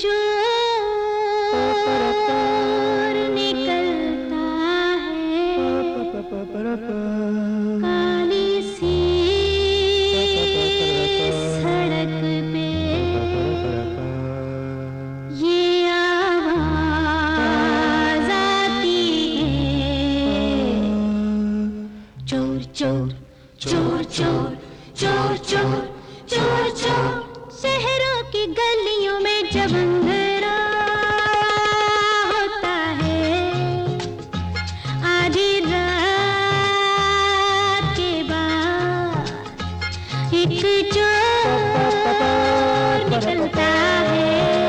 चोर निकलता है। काली सी सड़क पे ये आवाज़ आती है। चोर चोर चोर चोर चोर चोर चोर चोर, शहरों की गलियों में जब होता है आधी रात के बाद एक चोर निकलता है।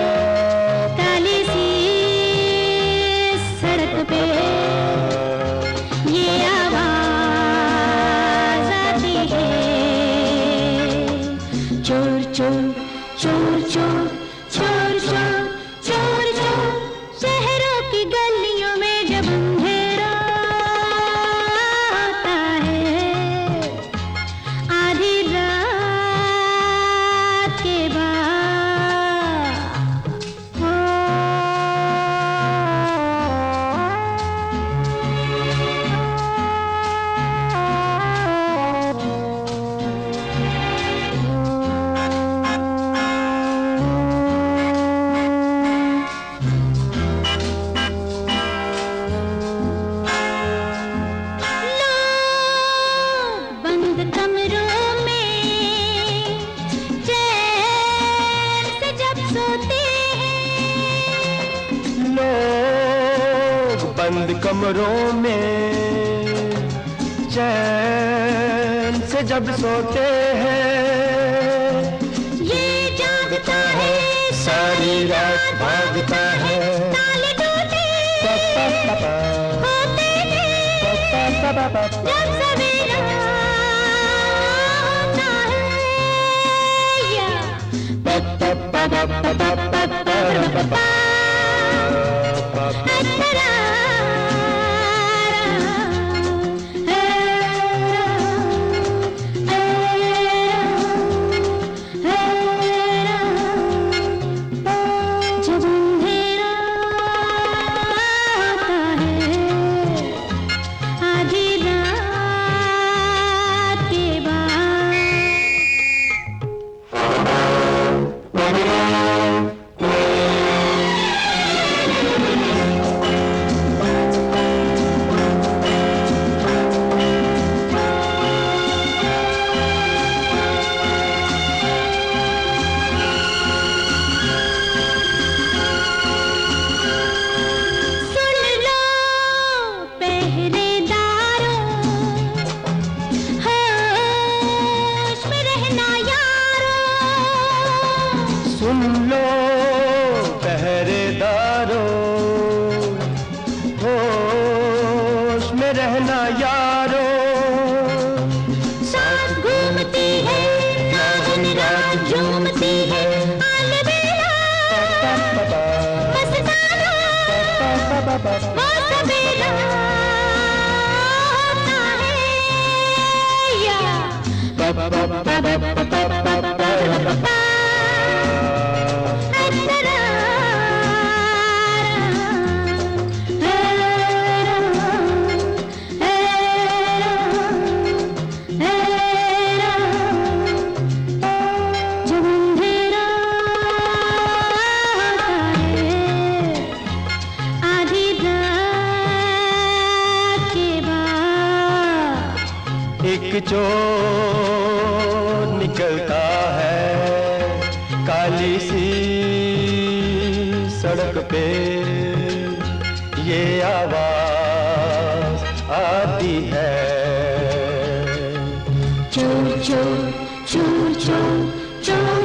सोते हैं। लोग बंद कमरों में चैन से जब सोते हैं। ये जागता है सारी रात भागता है। ताले टूटे होते हैं जब सवेरा है। అక్షరాలు सुन लो पहरेदारों। होश में रहना यारो। साथ घूमती है नागिन रात झूमती है। एक चोर निकलता है काली सी सड़क पे। ये आवाज़ आती है। चोर चोर चोर चोर